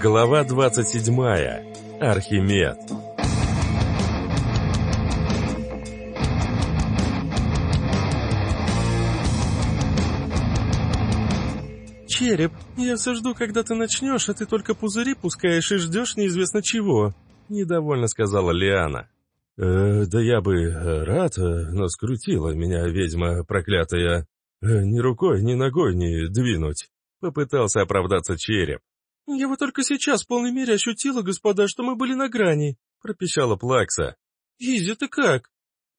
Глава 27. Архимед. «Череп, я все жду, когда ты начнешь, а ты только пузыри пускаешь и ждешь неизвестно чего», — недовольно сказала Лиана. «Э, «Да я бы э, рад, э, но скрутила меня ведьма проклятая. Э, ни рукой, ни ногой не двинуть», — попытался оправдаться череп. «Я вот только сейчас в полной мере ощутила, господа, что мы были на грани», — пропищала Плакса. «Изи, ты как?»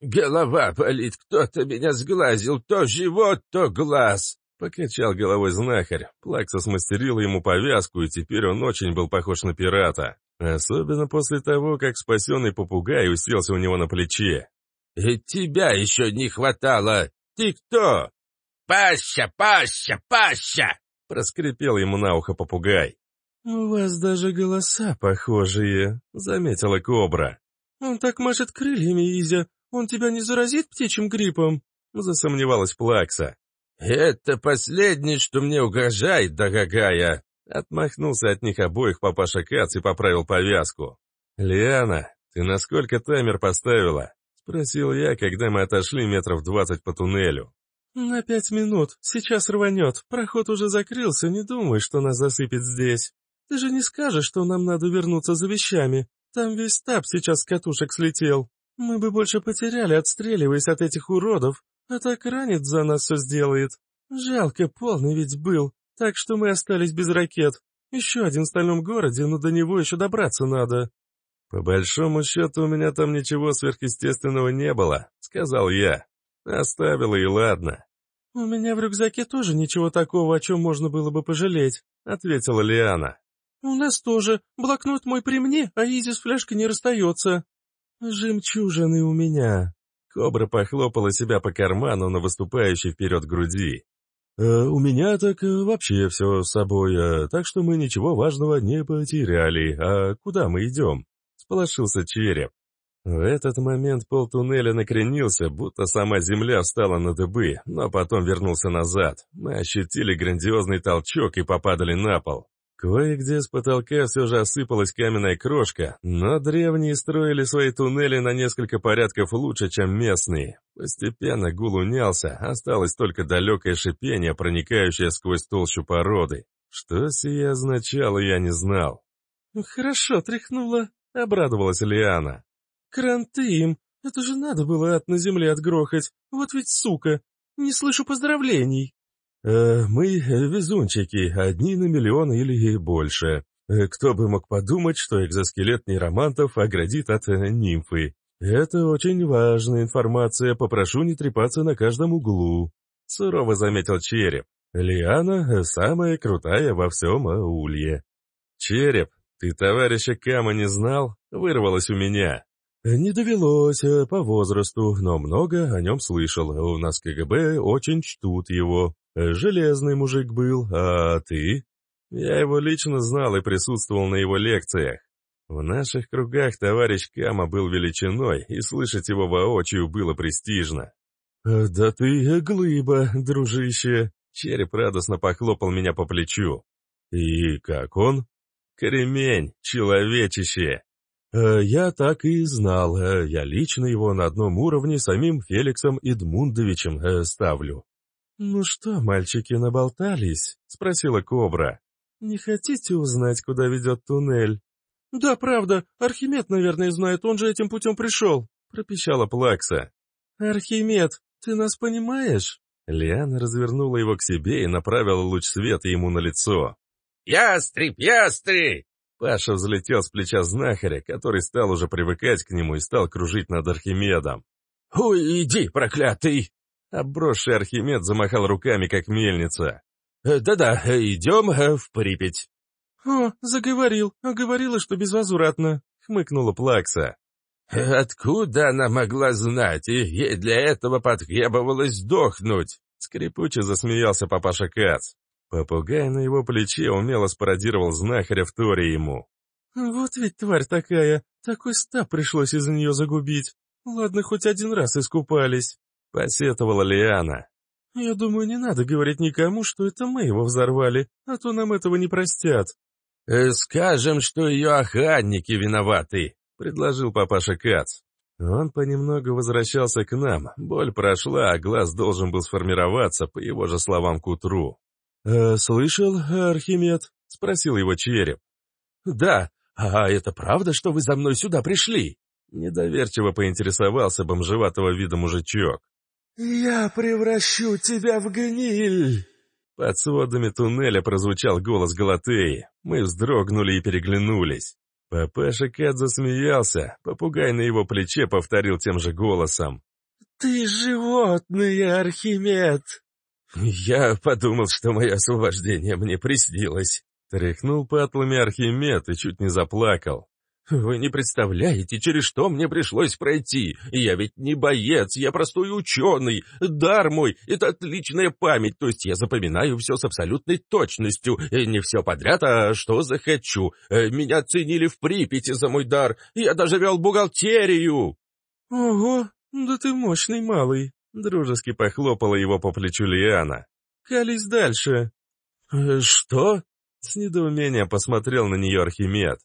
«Голова болит, кто-то меня сглазил, то живот, то глаз», — покачал головой знахарь. Плакса смастерила ему повязку, и теперь он очень был похож на пирата. Особенно после того, как спасенный попугай уселся у него на плече. «И тебя еще не хватало! Ты кто?» «Паща, паща, паща!» — проскрипел ему на ухо попугай. «У вас даже голоса похожие», — заметила Кобра. «Он так машет крыльями, Изя. Он тебя не заразит птичьим гриппом?» — засомневалась Плакса. «Это последнее, что мне угрожает, дорогая!» Отмахнулся от них обоих папаша Кац и поправил повязку. «Лиана, ты на сколько таймер поставила?» — спросил я, когда мы отошли метров двадцать по туннелю. «На пять минут. Сейчас рванет. Проход уже закрылся, не думай, что нас засыпет здесь». Ты же не скажешь, что нам надо вернуться за вещами. Там весь стаб сейчас с катушек слетел. Мы бы больше потеряли, отстреливаясь от этих уродов, а так ранит за нас все сделает. Жалко, полный ведь был, так что мы остались без ракет. Еще один в стальном городе, но до него еще добраться надо. По большому счету, у меня там ничего сверхъестественного не было, сказал я. Оставила и ладно. У меня в рюкзаке тоже ничего такого, о чем можно было бы пожалеть, ответила Лиана. «У нас тоже. Блокнот мой при мне, а Изи с фляжкой не расстается». «Жемчужины у меня». Кобра похлопала себя по карману на выступающей вперед груди. «Э, «У меня так э, вообще все с собой, э, так что мы ничего важного не потеряли. А куда мы идем?» — сполошился череп. В этот момент пол туннеля накренился, будто сама земля встала на дыбы, но потом вернулся назад. Мы ощутили грандиозный толчок и попадали на пол. Кое-где с потолка все же осыпалась каменная крошка, но древние строили свои туннели на несколько порядков лучше, чем местные. Постепенно гул унялся, осталось только далекое шипение, проникающее сквозь толщу породы. Что сие означало, я не знал. «Хорошо тряхнула», — обрадовалась Лиана. «Кранты им! Это же надо было ад на земле отгрохать! Вот ведь сука! Не слышу поздравлений!» Э, «Мы везунчики, одни на миллион или больше. Э, кто бы мог подумать, что экзоскелет нейромантов оградит от э, нимфы. Это очень важная информация, попрошу не трепаться на каждом углу», — сурово заметил Череп. «Лиана самая крутая во всем улье». «Череп, ты товарища Кама не знал?» — вырвалось у меня. «Не довелось по возрасту, но много о нем слышал. У нас КГБ очень чтут его. Железный мужик был, а ты? Я его лично знал и присутствовал на его лекциях. В наших кругах товарищ Кама был величиной, и слышать его воочию было престижно. «Да ты глыба, дружище!» Череп радостно похлопал меня по плечу. «И как он?» «Кремень, человечище!» «Я так и знал. Я лично его на одном уровне самим Феликсом Эдмундовичем э, ставлю. «Ну что, мальчики, наболтались?» — спросила Кобра. «Не хотите узнать, куда ведет туннель?» «Да, правда. Архимед, наверное, знает, он же этим путем пришел», — пропищала Плакса. «Архимед, ты нас понимаешь?» Лиана развернула его к себе и направила луч света ему на лицо. «Ястреб, ястреб!» Паша взлетел с плеча знахаря, который стал уже привыкать к нему и стал кружить над Архимедом. «Ой, иди, проклятый!» Обросший Архимед замахал руками, как мельница. «Э, «Да-да, идем э, в Припять». «О, заговорил, а говорила, что безвозвратно», — хмыкнула Плакса. «Откуда она могла знать, и ей для этого потребовалось сдохнуть?» Скрипуче засмеялся папаша Кац. Попугай на его плече умело спародировал знахаря в торе ему. «Вот ведь тварь такая, такой стаб пришлось из-за нее загубить. Ладно, хоть один раз искупались». — посетовала Лиана. «Я думаю, не надо говорить никому, что это мы его взорвали, а то нам этого не простят». Э, «Скажем, что ее охранники виноваты», — предложил папаша Кац. Он понемногу возвращался к нам. Боль прошла, а глаз должен был сформироваться, по его же словам, к утру. «Э, «Слышал, Архимед?» — спросил его череп. «Да. А это правда, что вы за мной сюда пришли?» Недоверчиво поинтересовался бомжеватого вида мужичок. «Я превращу тебя в гниль!» Под сводами туннеля прозвучал голос Галатеи. Мы вздрогнули и переглянулись. Папаша Кат засмеялся. Попугай на его плече повторил тем же голосом. «Ты животное, Архимед!» Я подумал, что мое освобождение мне приснилось. Тряхнул патлами Архимед и чуть не заплакал. «Вы не представляете, через что мне пришлось пройти. Я ведь не боец, я простой ученый. Дар мой — это отличная память, то есть я запоминаю все с абсолютной точностью. Не все подряд, а что захочу. Меня ценили в Припяти за мой дар. Я даже вел бухгалтерию». «Ого, да ты мощный малый», — дружески похлопала его по плечу Лиана. «Кались дальше». «Что?» — с недоумением посмотрел на нее Архимед.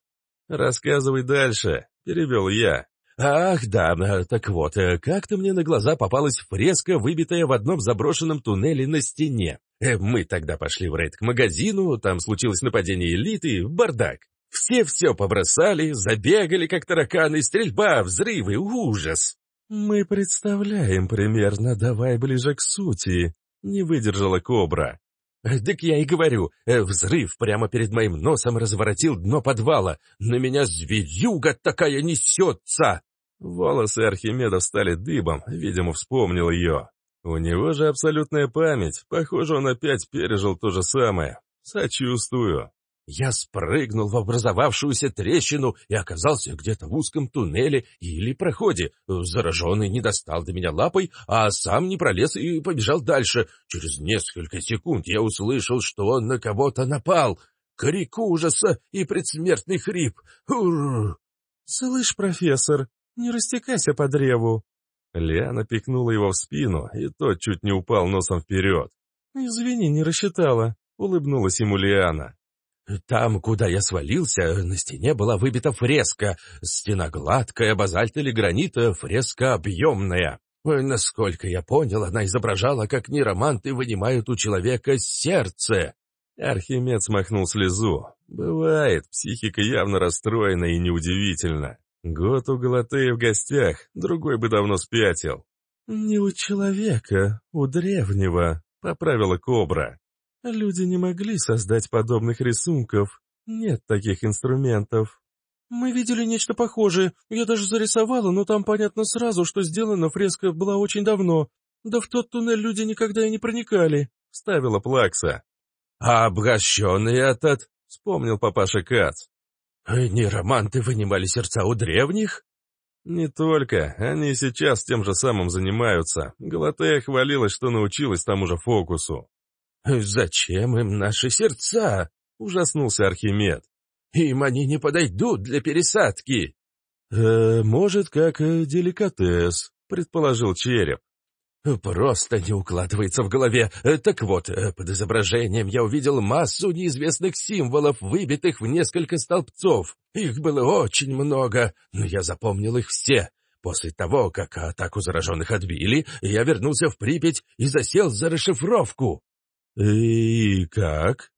«Рассказывай дальше», — перевел я. «Ах, да, так вот, э, как-то мне на глаза попалась фреска, выбитая в одном заброшенном туннеле на стене. Э, мы тогда пошли в рейд к магазину, там случилось нападение элиты, бардак. Все все побросали, забегали, как тараканы, стрельба, взрывы, ужас!» «Мы представляем примерно, давай ближе к сути», — не выдержала Кобра. «Так я и говорю, э, взрыв прямо перед моим носом разворотил дно подвала. На меня зверюга такая несется!» Волосы Архимеда стали дыбом, видимо, вспомнил ее. У него же абсолютная память, похоже, он опять пережил то же самое. Сочувствую. Я спрыгнул в образовавшуюся трещину и оказался где-то в узком туннеле или проходе. Зараженный не достал до меня лапой, а сам не пролез и побежал дальше. Через несколько секунд я услышал, что он на кого-то напал. Крик ужаса и предсмертный хрип. Ур! «Слышь, профессор, не растекайся по древу!» Лиана пикнула его в спину, и тот чуть не упал носом вперед. «Извини, не рассчитала», — улыбнулась ему Лиана. Там, куда я свалился, на стене была выбита фреска. Стена гладкая, базальт или гранит, фреска объемная. Насколько я понял, она изображала, как нейроманты вынимают у человека сердце. Архимед смахнул слезу. Бывает, психика явно расстроена и неудивительно. Год у Галатеи в гостях, другой бы давно спятил. «Не у человека, у древнего», — поправила Кобра. Люди не могли создать подобных рисунков. Нет таких инструментов. Мы видели нечто похожее. Я даже зарисовала, но там понятно сразу, что сделана фреска была очень давно. Да в тот туннель люди никогда и не проникали. Ставила Плакса. А обращенный этот? Вспомнил папаша Кац. Нейроманты вынимали сердца у древних? Не только. Они сейчас тем же самым занимаются. Галатея хвалилась, что научилась тому же фокусу. «Зачем им наши сердца?» — ужаснулся Архимед. «Им они не подойдут для пересадки». «Э, «Может, как э, деликатес», — предположил череп. «Просто не укладывается в голове. Э, так вот, э, под изображением я увидел массу неизвестных символов, выбитых в несколько столбцов. Их было очень много, но я запомнил их все. После того, как атаку зараженных отбили, я вернулся в Припять и засел за расшифровку. «И как?»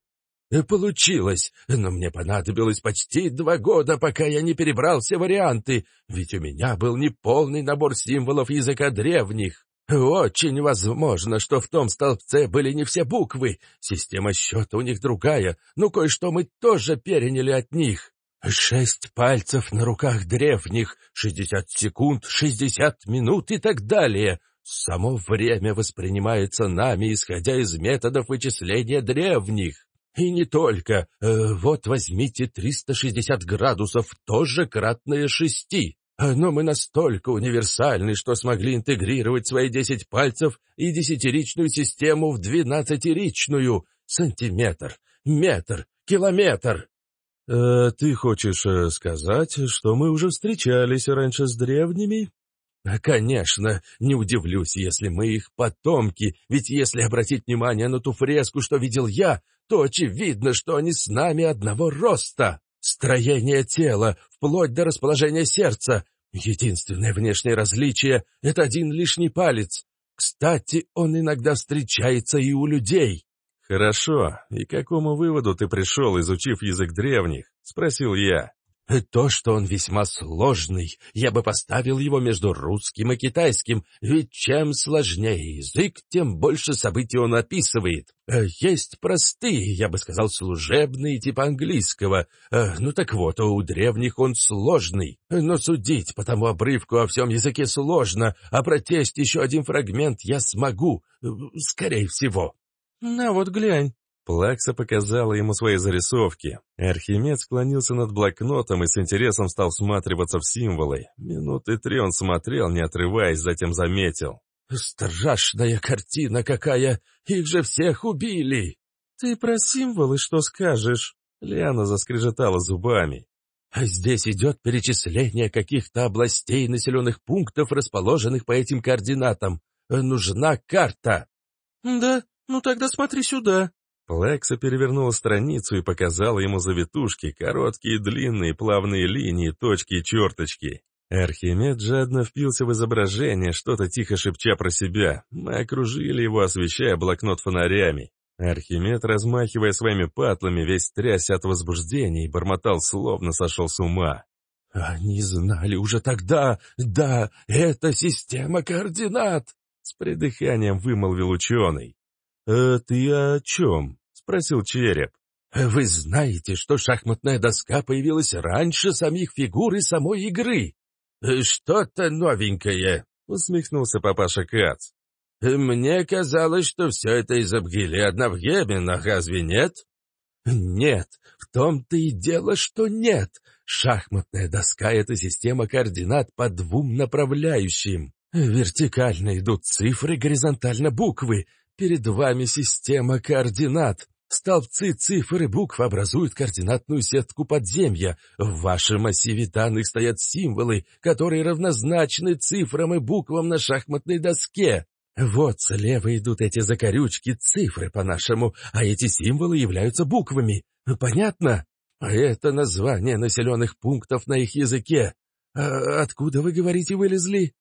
«Э, «Получилось, но мне понадобилось почти два года, пока я не перебрал все варианты, ведь у меня был неполный набор символов языка древних. Очень возможно, что в том столбце были не все буквы, система счета у них другая, но кое-что мы тоже переняли от них. Шесть пальцев на руках древних, шестьдесят секунд, шестьдесят минут и так далее. Само время воспринимается нами, исходя из методов вычисления древних. И не только. Э, вот возьмите 360 градусов, тоже кратное шести. Но мы настолько универсальны, что смогли интегрировать свои десять пальцев и десятиричную систему в двенадцатиричную. Сантиметр, метр, километр. Э, «Ты хочешь э, сказать, что мы уже встречались раньше с древними?» «Конечно, не удивлюсь, если мы их потомки, ведь если обратить внимание на ту фреску, что видел я, то очевидно, что они с нами одного роста. Строение тела, вплоть до расположения сердца. Единственное внешнее различие — это один лишний палец. Кстати, он иногда встречается и у людей». «Хорошо. И к какому выводу ты пришел, изучив язык древних?» — спросил я. То, что он весьма сложный, я бы поставил его между русским и китайским, ведь чем сложнее язык, тем больше событий он описывает. Э, есть простые, я бы сказал, служебные типа английского. Э, ну так вот, у древних он сложный. Но судить по тому обрывку о всем языке сложно, а прочесть еще один фрагмент я смогу, э, скорее всего. «На вот глянь», Плакса показала ему свои зарисовки. Архимед склонился над блокнотом и с интересом стал всматриваться в символы. Минуты три он смотрел, не отрываясь, затем заметил. «Страшная картина какая! Их же всех убили!» «Ты про символы что скажешь?» Лиана заскрежетала зубами. «Здесь идет перечисление каких-то областей населенных пунктов, расположенных по этим координатам. Нужна карта». «Да? Ну тогда смотри сюда», Плекса перевернула страницу и показала ему завитушки, короткие, длинные, плавные линии, точки и черточки. Архимед жадно впился в изображение, что-то тихо шепча про себя. Мы окружили его, освещая блокнот фонарями. Архимед, размахивая своими патлами, весь трясся от возбуждения и бормотал, словно сошел с ума. «Они знали уже тогда! Да, это система координат!» С придыханием вымолвил ученый. «Э, ты о чем?» — спросил Череп. «Вы знаете, что шахматная доска появилась раньше самих фигур и самой игры?» «Что-то новенькое», — усмехнулся папаша Кац. «Мне казалось, что все это из Абгиледна в Ебена, разве нет?» «Нет, в том-то и дело, что нет. Шахматная доска — это система координат по двум направляющим. Вертикально идут цифры, горизонтально буквы. Перед вами система координат. Столбцы цифр и букв образуют координатную сетку подземья. В вашем массиве данных стоят символы, которые равнозначны цифрам и буквам на шахматной доске. Вот слева идут эти закорючки, цифры по-нашему, а эти символы являются буквами. Понятно? Это название населенных пунктов на их языке. А откуда, вы говорите, вылезли?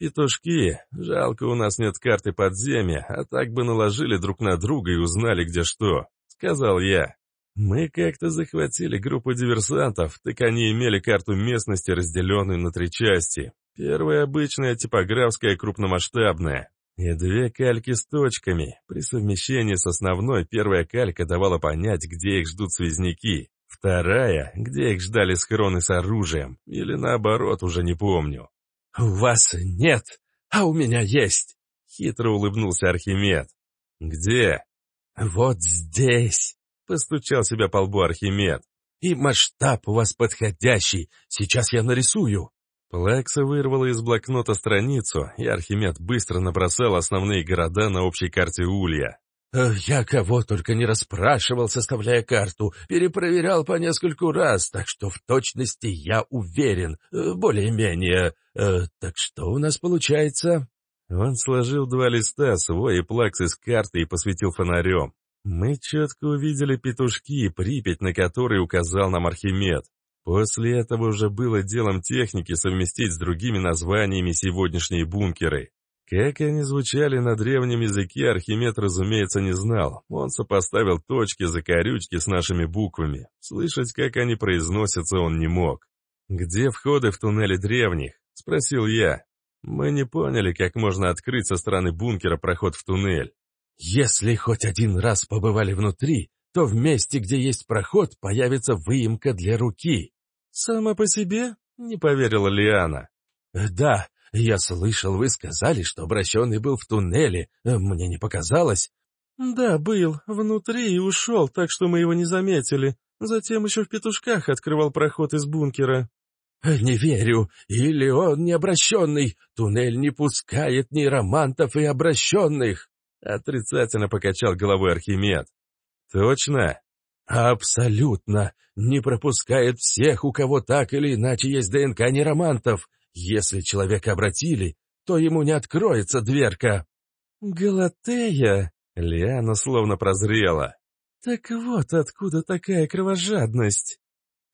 «Петушки, жалко, у нас нет карты подземья, а так бы наложили друг на друга и узнали, где что», — сказал я. «Мы как-то захватили группу диверсантов, так они имели карту местности, разделенную на три части. Первая обычная, типографская, крупномасштабная, и две кальки с точками. При совмещении с основной первая калька давала понять, где их ждут связники. Вторая, где их ждали схроны с оружием, или наоборот, уже не помню. «У вас нет, а у меня есть!» — хитро улыбнулся Архимед. «Где?» «Вот здесь!» — постучал себя по лбу Архимед. «И масштаб у вас подходящий, сейчас я нарисую!» Плакса вырвала из блокнота страницу, и Архимед быстро набросал основные города на общей карте Улья. «Я кого только не расспрашивал, составляя карту, перепроверял по нескольку раз, так что в точности я уверен, э, более-менее. Э, так что у нас получается?» Он сложил два листа, свой и плакс из карты и посветил фонарем. Мы четко увидели петушки и Припять, на который указал нам Архимед. После этого уже было делом техники совместить с другими названиями сегодняшние бункеры. Как они звучали на древнем языке, Архимед, разумеется, не знал. Он сопоставил точки, закорючки с нашими буквами. Слышать, как они произносятся, он не мог. «Где входы в туннели древних?» — спросил я. Мы не поняли, как можно открыть со стороны бункера проход в туннель. «Если хоть один раз побывали внутри, то в месте, где есть проход, появится выемка для руки». «Само по себе?» — не поверила Лиана. «Да, «Я слышал, вы сказали, что обращенный был в туннеле. Э, мне не показалось». «Да, был. Внутри и ушел, так что мы его не заметили. Затем еще в петушках открывал проход из бункера». Э, «Не верю. Или он не обращенный. Туннель не пускает ни романтов и обращенных». Отрицательно покачал головой Архимед. «Точно?» «Абсолютно. Не пропускает всех, у кого так или иначе есть ДНК неромантов. Если человека обратили, то ему не откроется дверка». «Галатея!» — Лиана словно прозрела. «Так вот откуда такая кровожадность!»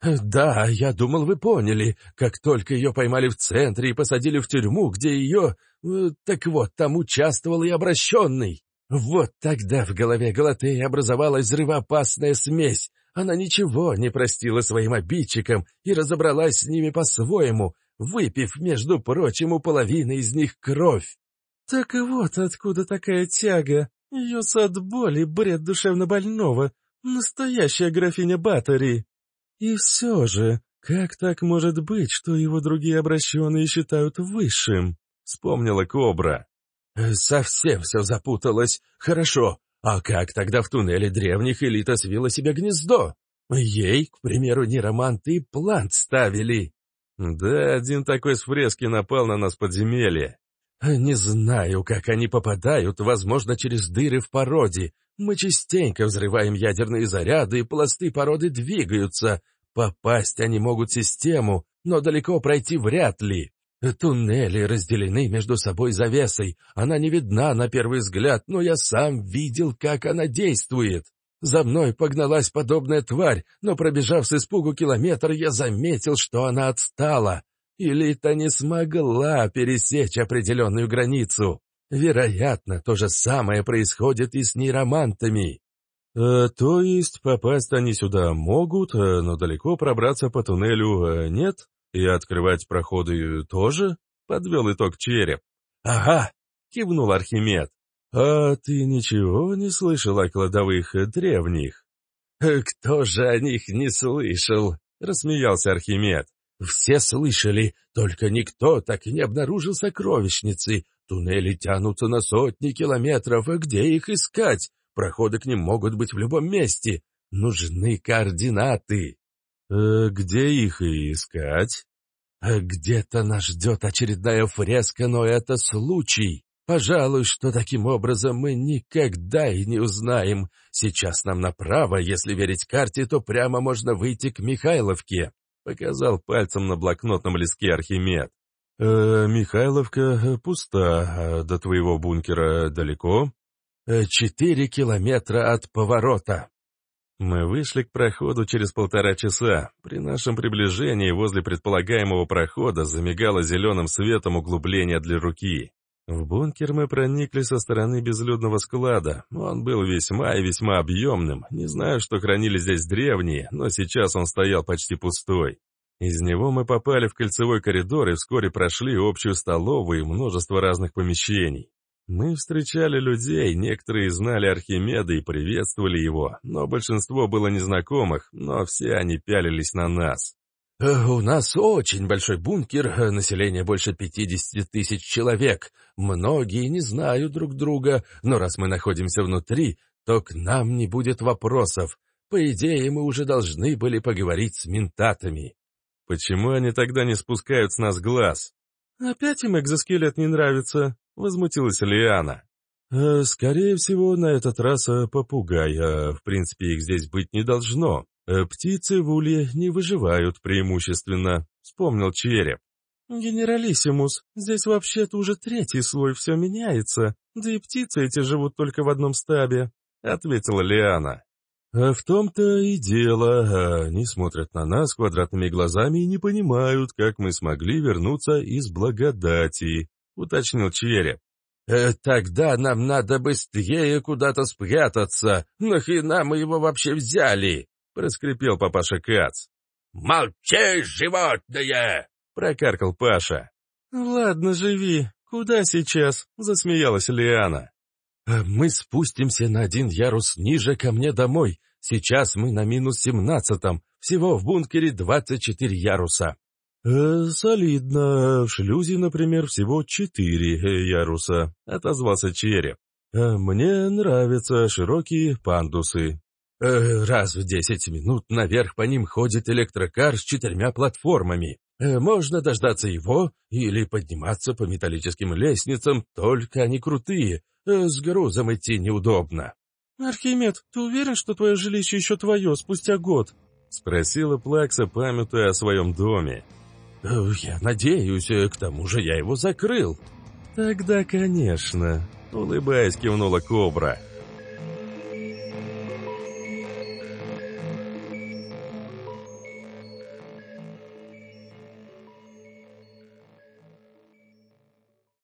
«Да, я думал, вы поняли. Как только ее поймали в центре и посадили в тюрьму, где ее... Э, так вот, там участвовал и обращенный. Вот тогда в голове Галатеи образовалась взрывоопасная смесь. Она ничего не простила своим обидчикам и разобралась с ними по-своему, выпив, между прочим, у половины из них кровь. Так вот откуда такая тяга. Ее сад боли, бред душевнобольного. Настоящая графиня Баттери. И все же, как так может быть, что его другие обращенные считают высшим? Вспомнила Кобра. Совсем все запуталось. Хорошо. А как тогда в туннеле древних элита свила себе гнездо? Ей, к примеру, нероманты и плант ставили. Да, один такой с фрески напал на нас подземелье. Не знаю, как они попадают, возможно, через дыры в породе. Мы частенько взрываем ядерные заряды, и пласты породы двигаются. Попасть они могут в систему, но далеко пройти вряд ли. Туннели разделены между собой завесой. Она не видна на первый взгляд, но я сам видел, как она действует. За мной погналась подобная тварь, но пробежав с испугу километр, я заметил, что она отстала. Или-то не смогла пересечь определенную границу. Вероятно, то же самое происходит и с нейромантами. Э, то есть попасть они сюда могут, э, но далеко пробраться по туннелю э, нет? И открывать проходы тоже? Подвел итог череп. Ага, кивнул Архимед. А ты ничего не слышал о кладовых древних? Кто же о них не слышал? Рассмеялся Архимед. Все слышали, только никто так и не обнаружил сокровищницы. Туннели тянутся на сотни километров, а где их искать? Проходы к ним могут быть в любом месте. Нужны координаты. Э, где их искать? Э, где-то нас ждет очередная фреска, но это случай. Пожалуй, что таким образом мы никогда и не узнаем. Сейчас нам направо, если верить карте, то прямо можно выйти к Михайловке. Показал пальцем на блокнотном листке Архимед. «Э, «Михайловка э, пуста, а до твоего бункера далеко?» э, «Четыре километра от поворота». Мы вышли к проходу через полтора часа. При нашем приближении возле предполагаемого прохода замигало зеленым светом углубление для руки. В бункер мы проникли со стороны безлюдного склада. Он был весьма и весьма объемным. Не знаю, что хранили здесь древние, но сейчас он стоял почти пустой. Из него мы попали в кольцевой коридор и вскоре прошли общую столовую и множество разных помещений. Мы встречали людей, некоторые знали Архимеда и приветствовали его, но большинство было незнакомых, но все они пялились на нас. Э, «У нас очень большой бункер, э, население больше 50 тысяч человек. Многие не знают друг друга, но раз мы находимся внутри, то к нам не будет вопросов. По идее, мы уже должны были поговорить с ментатами». «Почему они тогда не спускают с нас глаз?» «Опять им экзоскелет не нравится», — возмутилась Лиана. «Э, «Скорее всего, на этот раз попугай. В принципе, их здесь быть не должно. Э, «Птицы в улье не выживают преимущественно», — вспомнил череп. «Генералиссимус, здесь вообще-то уже третий слой, все меняется, да и птицы эти живут только в одном стабе», — ответила Лиана. «А в том-то и дело, они смотрят на нас квадратными глазами и не понимают, как мы смогли вернуться из благодати», — уточнил череп. «Э, «Тогда нам надо быстрее куда-то спрятаться. Нахрена мы его вообще взяли?» Проскрипел папаша Кац. «Молчи, животное!» — прокаркал Паша. «Ладно, живи. Куда сейчас?» — засмеялась Лиана. «Э, «Мы спустимся на один ярус ниже ко мне домой. Сейчас мы на минус семнадцатом. Всего в бункере двадцать четыре яруса». «Э, «Солидно. В шлюзе, например, всего четыре э, яруса», — отозвался череп. «Э, «Мне нравятся широкие пандусы». Э, раз в десять минут наверх по ним ходит электрокар с четырьмя платформами. Э, можно дождаться его или подниматься по металлическим лестницам, только они крутые. Э, с грузом идти неудобно. «Архимед, ты уверен, что твое жилище еще твое спустя год?» — спросила Плакса, памятуя о своем доме. Я надеюсь, к тому же я его закрыл». «Тогда, конечно», — улыбаясь, кивнула Кобра.